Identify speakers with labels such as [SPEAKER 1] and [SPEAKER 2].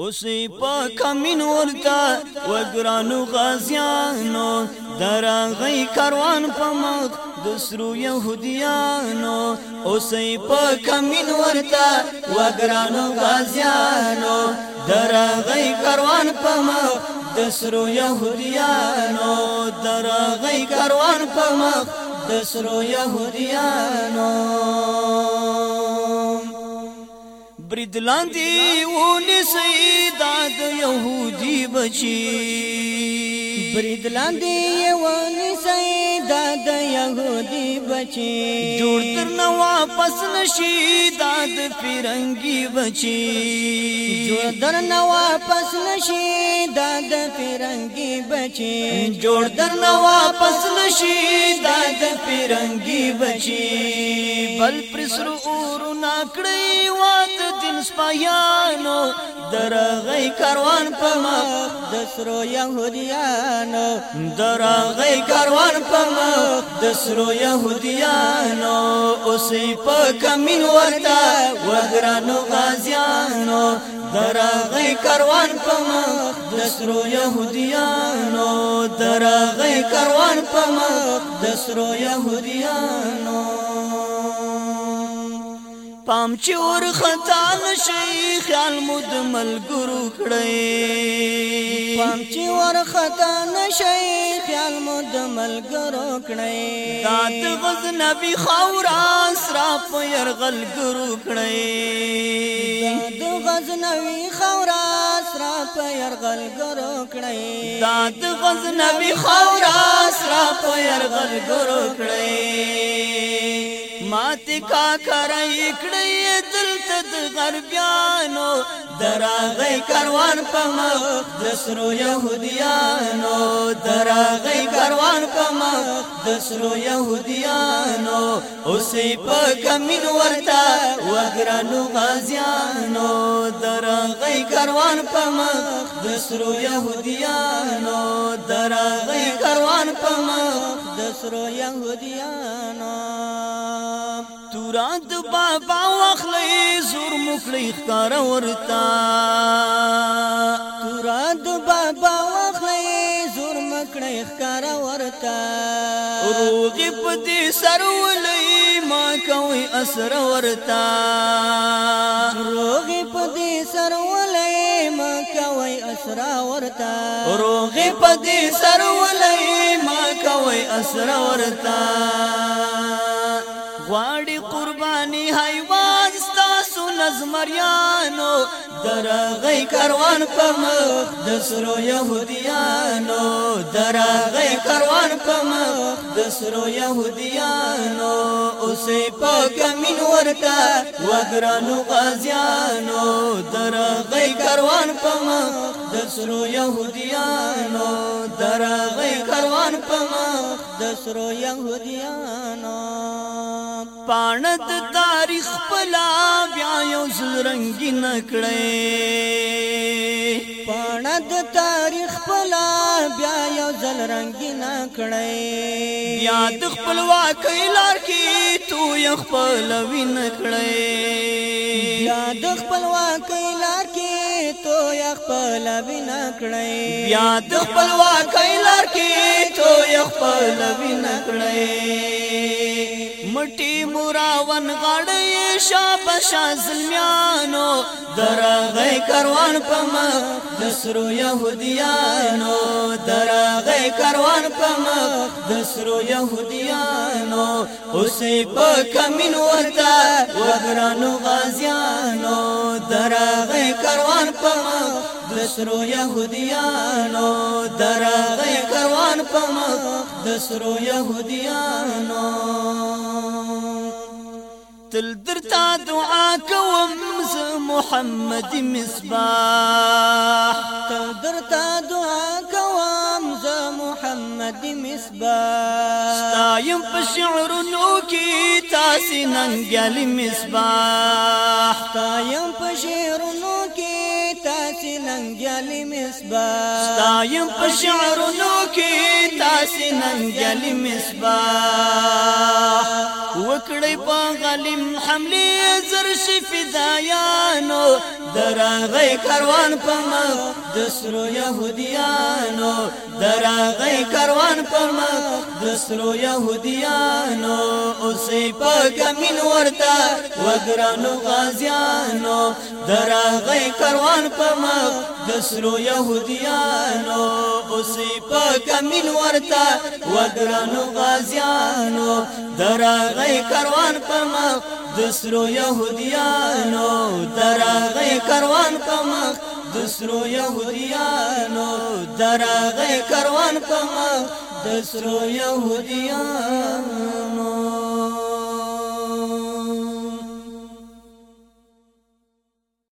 [SPEAKER 1] اوسې په کمین ورتا و ګرانو غازیانو درغې کاروان په مخ د سرو يهوديانو اوسې په کمین ورتا و ګرانو غازیانو درغې کاروان په مخ د سرو يهوديانو درغې کاروان په مخ د سرو يهوديانو برید لاندې ونی سیدا د يهودي بچي برید لاندې ونی سیدا د يهودي بچي جوړ تر نو واپس نشي داد فرنګي بچي جوړ تر نو واپس نشي داد فرنګي بچي جوړ تر نو واپس نشي داد فرنګي بچي خپل پرسرو اورونا کړی واد دین سپایانو درغی کاروان پما د سرو يهوديانو درغی کاروان پما د سرو يهوديانو اوسې په کمین ورتا وګرانو غازيانو درغی کاروان پما د سرو يهوديانو درغی کاروان پما د سرو يهوديانو پام چې ور خطا نشي خیال مود ملګرو کړی پام چې ور خطا نشي خیال مود ملګرو کړی دات غز نبی خورا سرا په يرغل ګرو کړی دات غز نبی خورا سرا په يرغل ګرو کړی دات غز نبی خورا سرا په يرغل ګرو کړی ماتې کا کرای کړی دلته د غربیانو دراغی کاروان په مخ د سرو يهوديانو دراغی کاروان په مخ د سرو يهوديانو اوسې په کمین ورتا وګرانو غازيانو دراغی کاروان په مخ د سرو يهوديانو دراغی کاروان په مخ سرو يهوديانو تورات بابا واخلي زور مخلي خار ورتا تورات بابا واخلي زور مخلي خار ورتا روغي پدي سرولي ما کوي اسر ورتا اسرا ورتا روغي پدې سر ولای ما کوي اسرا ورتا غواړي قرباني حیوان ستاسو نظمریانو درغی کاروان پمخ د سرو يهوديانو درغی کاروان پمخ د سرو يهوديانو اوسې په کمین ورتا وګرانو غازيانو درغی کاروان پمخ د سرو يهوديانو درغې کاروان په مخ د سرو يهوديانو پاند تاریخ پلا بیا یو زرنګ نکړې پاڼه د تاریخ پلا بیا یو ځل رنگینا کړی بیا د خپلواکۍ لار کې تو یو خپل وین کړی بیا د خپلواکۍ لار کې تو یو خپل وین کړی بیا د خپلواکۍ لار کې تو یو خپل وین کړی مټي مراون غړې شابش ازلمیانو درغې کروان پم د سرو يهوديانو درغې کروان پم د سرو يهوديانو اوسې په کمن ورتا وګرانو غازيانو درغې کروان پم د سرو يهوديانو درغې کروان پم د سرو يهوديانو تل درتا دعا کوم ز محمد مصباح تل درتا دعا کوم ز محمد مصباح ستایم په شعرونو کې تاسې ننګل مصباح ستایم په شعرونو کې تاسې ننګیالي مصباح ستایم په شعرونو کې تاسې ننګیالي مصباح وکړې په غلیم حملې زر شي فدایانو دراغې کاروان په مخ د سرو يهوديانو دراغې کاروان په مخ د سرو يهوديانو اوسې په کمن ورته وګرانو غازيانو دراغې کاروان په مخامخ د سرو يهوديانو اوسې په کمین ورته ودرانو غازيانو درغې کروان په مخ د سرو يهوديانو درغې کروان په مخ د سرو يهوديانو درغې کروان په مخ د سرو يهوديانو